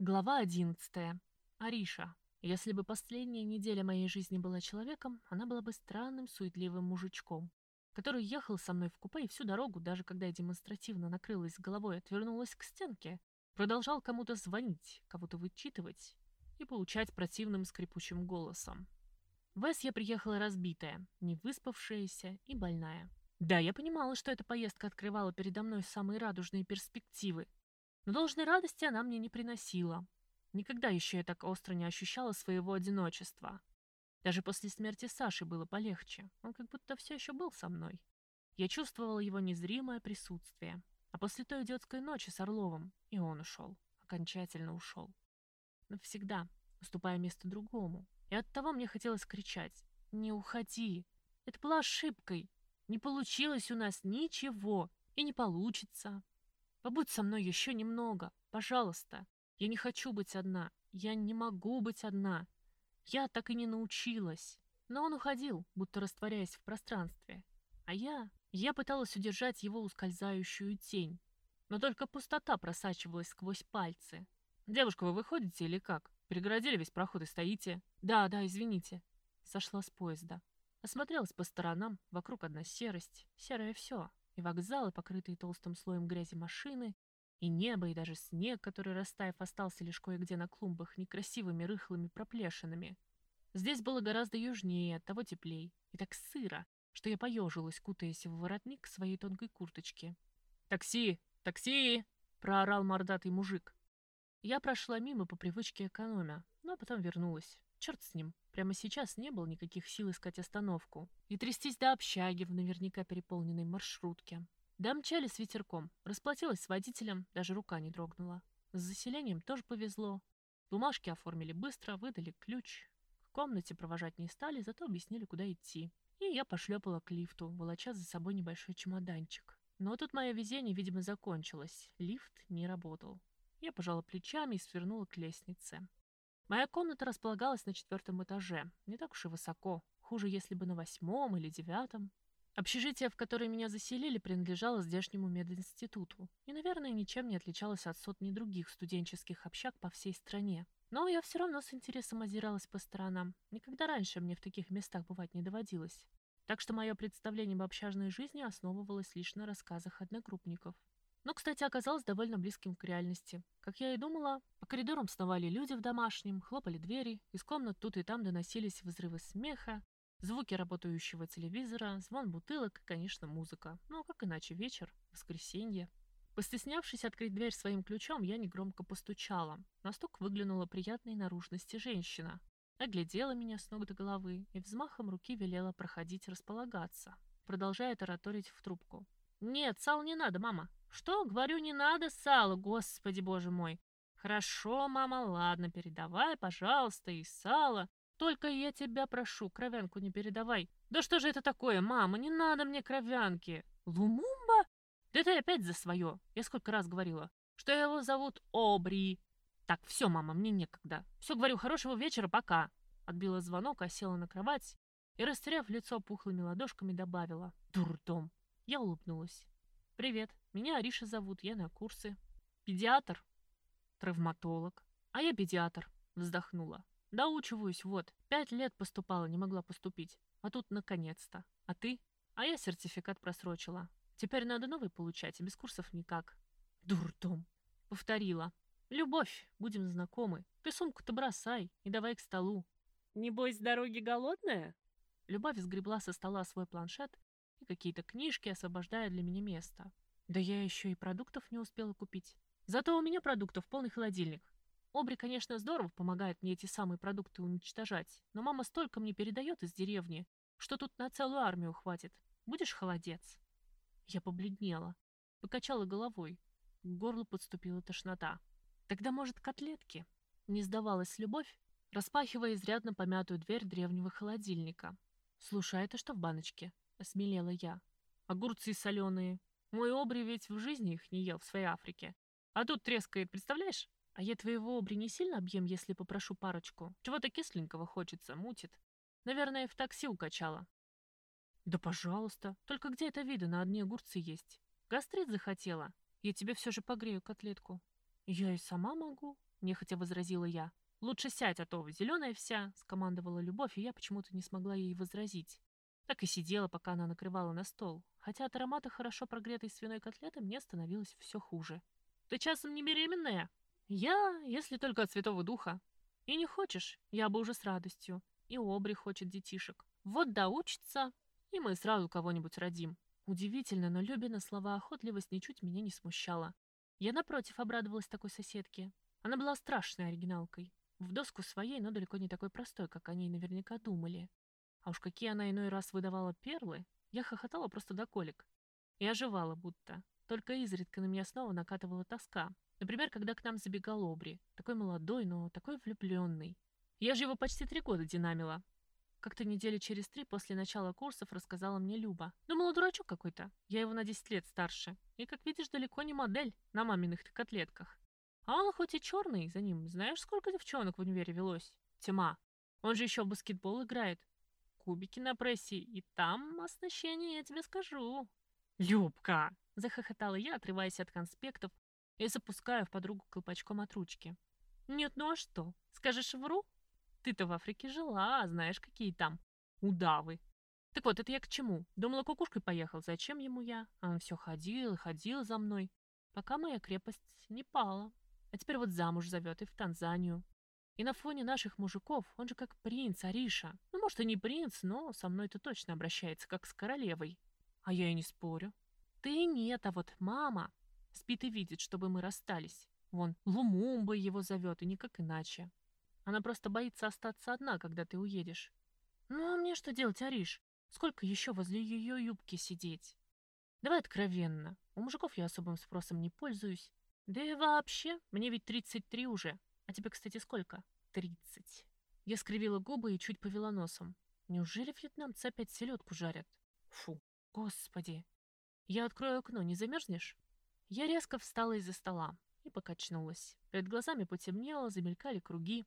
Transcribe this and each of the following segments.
Глава 11. Ариша. Если бы последняя неделя моей жизни была человеком, она была бы странным, суетливым мужичком, который ехал со мной в купе и всю дорогу, даже когда я демонстративно накрылась головой и отвернулась к стенке, продолжал кому-то звонить, кого-то вычитывать и получать противным скрипучим голосом. В я приехала разбитая, невыспавшаяся и больная. Да, я понимала, что эта поездка открывала передо мной самые радужные перспективы, но должной радости она мне не приносила. Никогда еще я так остро не ощущала своего одиночества. Даже после смерти Саши было полегче. Он как будто все еще был со мной. Я чувствовала его незримое присутствие. А после той идиотской ночи с Орловым и он ушел. Окончательно ушел. Навсегда, уступая место другому. И оттого мне хотелось кричать «Не уходи!» Это была ошибкой. Не получилось у нас ничего. И не получится. Побудь со мной еще немного, пожалуйста. Я не хочу быть одна. Я не могу быть одна. Я так и не научилась. Но он уходил, будто растворяясь в пространстве. А я... Я пыталась удержать его ускользающую тень. Но только пустота просачивалась сквозь пальцы. «Девушка, вы выходите или как? Перегородили весь проход и стоите?» «Да, да, извините». Сошла с поезда. Осмотрелась по сторонам, вокруг одна серость. Серое все и вокзалы, покрытые толстым слоем грязи машины, и небо, и даже снег, который, растаяв, остался лишь кое-где на клумбах некрасивыми рыхлыми проплешинами. Здесь было гораздо южнее, оттого теплей, и так сыро, что я поежилась, кутаясь в воротник своей тонкой курточки. «Такси! Такси!» — проорал мордатый мужик. Я прошла мимо по привычке экономя, но потом вернулась. Черт с ним, прямо сейчас не было никаких сил искать остановку и трястись до общаги в наверняка переполненной маршрутке. Домчали с ветерком, расплатилась с водителем, даже рука не дрогнула. С заселением тоже повезло. Бумажки оформили быстро, выдали ключ. К комнате провожать не стали, зато объяснили, куда идти. И я пошлепала к лифту, волоча за собой небольшой чемоданчик. Но тут мое везение, видимо, закончилось. Лифт не работал. Я пожала плечами и свернула к лестнице. Моя комната располагалась на четвертом этаже, не так уж и высоко, хуже, если бы на восьмом или девятом. Общежитие, в которое меня заселили, принадлежало здешнему мединституту и, наверное, ничем не отличалось от сотни других студенческих общак по всей стране. Но я все равно с интересом озиралась по сторонам. Никогда раньше мне в таких местах бывать не доводилось. Так что мое представление об общажной жизни основывалось лишь на рассказах одногруппников но, кстати, оказалось довольно близким к реальности. Как я и думала, по коридорам сновали люди в домашнем, хлопали двери, из комнат тут и там доносились взрывы смеха, звуки работающего телевизора, звон бутылок и, конечно, музыка. Ну, а как иначе, вечер, воскресенье. Постеснявшись открыть дверь своим ключом, я негромко постучала. На стук выглянула приятной наружности женщина. Оглядела меня с ног до головы и взмахом руки велела проходить располагаться, продолжая тараторить в трубку. «Нет, сал не надо, мама. Что? Говорю, не надо сала, господи боже мой. Хорошо, мама, ладно, передавай, пожалуйста, и сало. Только я тебя прошу, кровянку не передавай. Да что же это такое, мама, не надо мне кровянки. Лумумба? Да ты опять за свое. Я сколько раз говорила, что его зовут Обри. Так, все, мама, мне некогда. Все, говорю, хорошего вечера, пока. Отбила звонок, а села на кровать и, растеряв лицо пухлыми ладошками, добавила. Дурдом. Я улыбнулась. «Привет, меня Ариша зовут, я на курсы. Педиатр?» «Травматолог». «А я педиатр», вздохнула. «Доучиваюсь, вот. Пять лет поступала, не могла поступить. А тут наконец-то. А ты?» «А я сертификат просрочила. Теперь надо новый получать, и без курсов никак». «Дурдом», — повторила. «Любовь, будем знакомы. Ты сумку-то бросай и давай к столу». «Небось, с дороги голодная?» Любовь сгребла со стола свой планшет какие-то книжки, освобождая для меня место. Да я еще и продуктов не успела купить. Зато у меня продуктов полный холодильник. Обри, конечно, здорово помогает мне эти самые продукты уничтожать, но мама столько мне передает из деревни, что тут на целую армию хватит. Будешь холодец?» Я побледнела, покачала головой. К горлу подступила тошнота. «Тогда, может, котлетки?» Не сдавалась любовь, распахивая изрядно помятую дверь древнего холодильника. «Слушай, а это что в баночке?» — осмелела я. «Огурцы соленые. Мой обри ведь в жизни их не ел в своей Африке. А тут трескает, представляешь? А я твоего обри не сильно объем, если попрошу парочку. Чего-то кисленького хочется, мутит. Наверное, в такси укачала». «Да пожалуйста. Только где это видно, одни огурцы есть? Гастрит захотела? Я тебе все же погрею котлетку». «Я и сама могу», нехотя возразила я. «Лучше сядь, а то зеленая вся», — скомандовала Любовь, и я почему-то не смогла ей возразить. Так и сидела, пока она накрывала на стол, хотя от аромата хорошо прогретой свиной котлеты мне становилось все хуже. «Ты часом не беременная?» «Я, если только от Святого Духа». «И не хочешь? Я бы уже с радостью. И Обри хочет детишек. Вот доучится, и мы сразу кого-нибудь родим». Удивительно, но Любина слова охотливость ничуть меня не смущала. Я, напротив, обрадовалась такой соседке. Она была страшной оригиналкой. В доску своей, но далеко не такой простой, как они наверняка думали. А уж какие она иной раз выдавала перлы, я хохотала просто до колик. И оживала будто. Только изредка на меня снова накатывала тоска. Например, когда к нам забегал Обри. Такой молодой, но такой влюбленный. Я же его почти три года динамила. Как-то недели через три после начала курсов рассказала мне Люба. Думала, дурачок какой-то. Я его на 10 лет старше. И, как видишь, далеко не модель на маминых котлетках. А он хоть и черный, за ним знаешь, сколько девчонок в универе велось? Тьма. Он же еще в баскетбол играет. Кубики на прессе, и там оснащение, я тебе скажу. «Любка!» — захохотала я, отрываясь от конспектов и запуская в подругу колпачком от ручки. «Нет, ну а что? Скажешь, вру? Ты-то в Африке жила, а знаешь, какие там удавы. Так вот, это я к чему? Думала, кукушкой поехал. Зачем ему я? А он все ходил и ходил за мной, пока моя крепость не пала. А теперь вот замуж зовет и в Танзанию. И на фоне наших мужиков он же как принц Ариша. Ну, может, и не принц, но со мной-то точно обращается, как с королевой. А я и не спорю. Ты нет, а вот мама спит и видит, чтобы мы расстались. Вон, Лумумба его зовет, и никак иначе. Она просто боится остаться одна, когда ты уедешь. Ну, а мне что делать, Ариш? Сколько еще возле ее юбки сидеть? Давай откровенно. У мужиков я особым спросом не пользуюсь. Да и вообще, мне ведь 33 уже. А тебе, кстати, сколько? 30. Я скривила губы и чуть повела носом. Неужели вьетнамцы опять селедку жарят? Фу, господи. Я открою окно, не замерзнешь? Я резко встала из-за стола и покачнулась. Перед глазами потемнело, замелькали круги.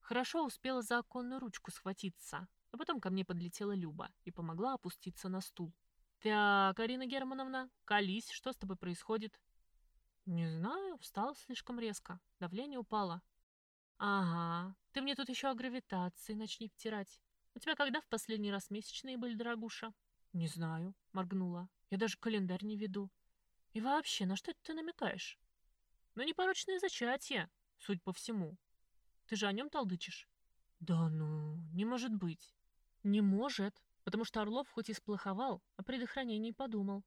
Хорошо успела за оконную ручку схватиться, а потом ко мне подлетела Люба и помогла опуститься на стул. «Так, Арина Германовна, колись, что с тобой происходит?» «Не знаю, встал слишком резко. Давление упало». «Ага, ты мне тут еще о гравитации начни втирать. У тебя когда в последний раз месячные были, дорогуша?» «Не знаю», — моргнула. «Я даже календарь не веду. И вообще, на что это ты намекаешь?» «Ну, непорочное зачатие, суть по всему. Ты же о нем толдычишь?» «Да ну, не может быть». «Не может, потому что Орлов хоть и сплоховал, о предохранении подумал.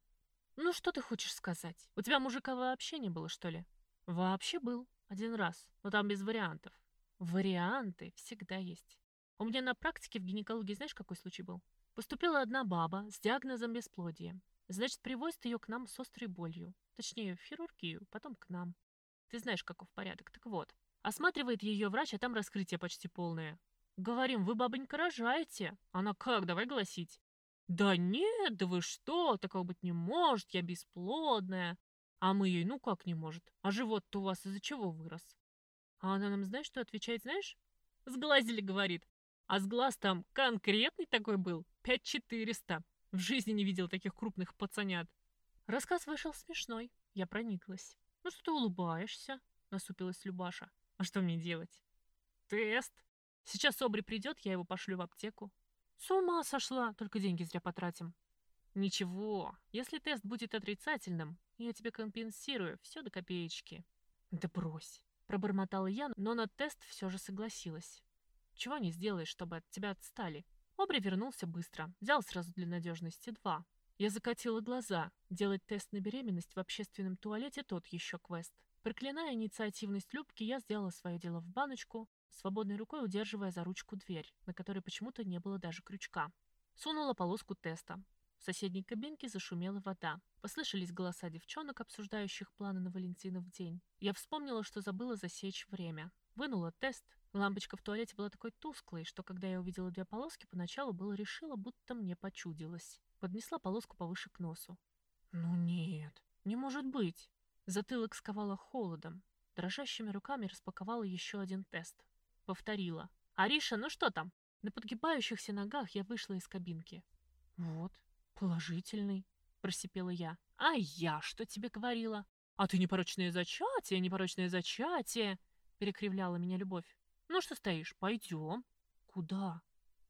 «Ну, что ты хочешь сказать? У тебя мужика вообще не было, что ли?» «Вообще был. Один раз. Но там без вариантов». «Варианты всегда есть. У меня на практике в гинекологии знаешь, какой случай был? Поступила одна баба с диагнозом бесплодия. Значит, привозит ее к нам с острой болью. Точнее, в хирургию, потом к нам. Ты знаешь, каков порядок. Так вот, осматривает ее врач, а там раскрытие почти полное. Говорим, вы, бабонька, рожаете. Она как, давай гласить. «Да нет, да вы что, такого быть не может, я бесплодная». А мы ей, ну как не может? А живот-то у вас из-за чего вырос? А она нам, знаешь, что отвечает, знаешь? Сглазили, говорит. А с глаз там конкретный такой был, пять четыреста. В жизни не видел таких крупных пацанят. Рассказ вышел смешной, я прониклась. Ну что ты улыбаешься? Насупилась Любаша. А что мне делать? Тест. Сейчас Обри придет, я его пошлю в аптеку. С ума сошла, только деньги зря потратим. Ничего, если тест будет отрицательным, я тебе компенсирую все до копеечки. Да брось, пробормотала я, но на тест все же согласилась. Чего не сделаешь, чтобы от тебя отстали? Обри вернулся быстро, взял сразу для надежности два. Я закатила глаза. Делать тест на беременность в общественном туалете тот еще квест. Проклиная инициативность Любки, я сделала свое дело в баночку, свободной рукой удерживая за ручку дверь, на которой почему-то не было даже крючка. Сунула полоску теста. В соседней кабинке зашумела вода. Послышались голоса девчонок, обсуждающих планы на Валентинов день. Я вспомнила, что забыла засечь время. Вынула тест. Лампочка в туалете была такой тусклой, что когда я увидела две полоски, поначалу было решила, будто мне почудилось. Поднесла полоску повыше к носу. «Ну нет, не может быть!» Затылок сковала холодом. Дрожащими руками распаковала еще один тест. Повторила. «Ариша, ну что там?» На подгибающихся ногах я вышла из кабинки. «Вот, положительный», — просипела я. «А я что тебе говорила? А ты непорочное зачатие, непорочное зачатие!» перекривляла меня любовь. Ну что стоишь, пойдем. Куда?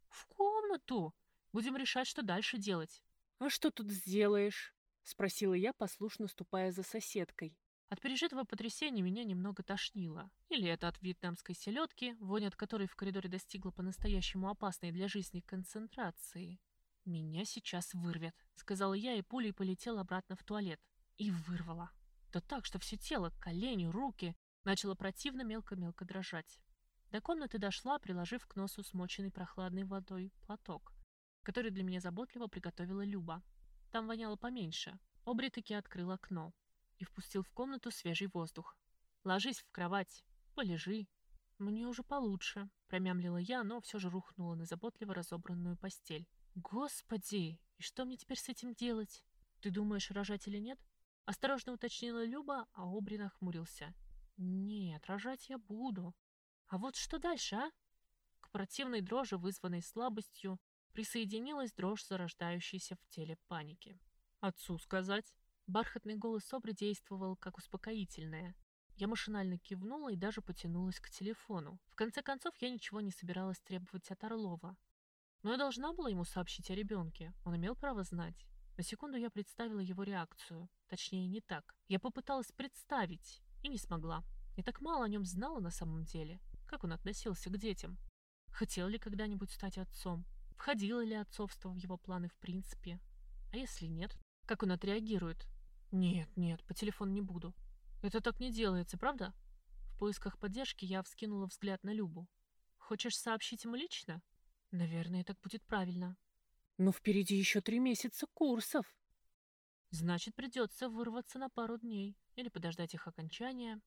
В комнату. Будем решать, что дальше делать. А что тут сделаешь? Спросила я, послушно ступая за соседкой. От пережитого потрясения меня немного тошнило. Или это от вьетнамской селедки, вонь от которой в коридоре достигла по-настоящему опасной для жизни концентрации. «Меня сейчас вырвет», — сказала я, и пулей полетела обратно в туалет. И вырвала. Да так, что все тело, колени, руки начало противно мелко-мелко дрожать. До комнаты дошла, приложив к носу смоченный прохладной водой платок, который для меня заботливо приготовила Люба. Там воняло поменьше. Обри таки открыл окно и впустил в комнату свежий воздух. «Ложись в кровать, полежи». «Мне уже получше», — промямлила я, но все же рухнула на заботливо разобранную постель. «Господи, и что мне теперь с этим делать? Ты думаешь, рожать или нет?» Осторожно уточнила Люба, а Обри нахмурился. «Нет, рожать я буду. А вот что дальше, а?» К противной дрожи, вызванной слабостью, присоединилась дрожь, зарождающаяся в теле паники. «Отцу сказать?» Бархатный голос Собри действовал как успокоительное. Я машинально кивнула и даже потянулась к телефону. В конце концов, я ничего не собиралась требовать от Орлова. Но я должна была ему сообщить о ребенке. Он имел право знать. На секунду я представила его реакцию. Точнее, не так. Я попыталась представить и не смогла. Я так мало о нем знала на самом деле. Как он относился к детям? Хотел ли когда-нибудь стать отцом? Входило ли отцовство в его планы в принципе? А если нет? Как он отреагирует? Нет, нет, по телефону не буду. Это так не делается, правда? В поисках поддержки я вскинула взгляд на Любу. Хочешь сообщить ему лично? Наверное, так будет правильно. Но впереди еще три месяца курсов. Значит, придется вырваться на пару дней или подождать их окончания.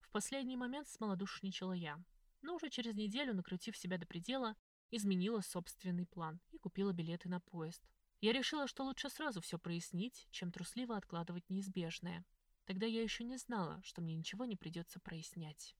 В последний момент смолодушничала я, но уже через неделю, накрутив себя до предела, изменила собственный план и купила билеты на поезд. Я решила, что лучше сразу все прояснить, чем трусливо откладывать неизбежное. Тогда я еще не знала, что мне ничего не придется прояснять.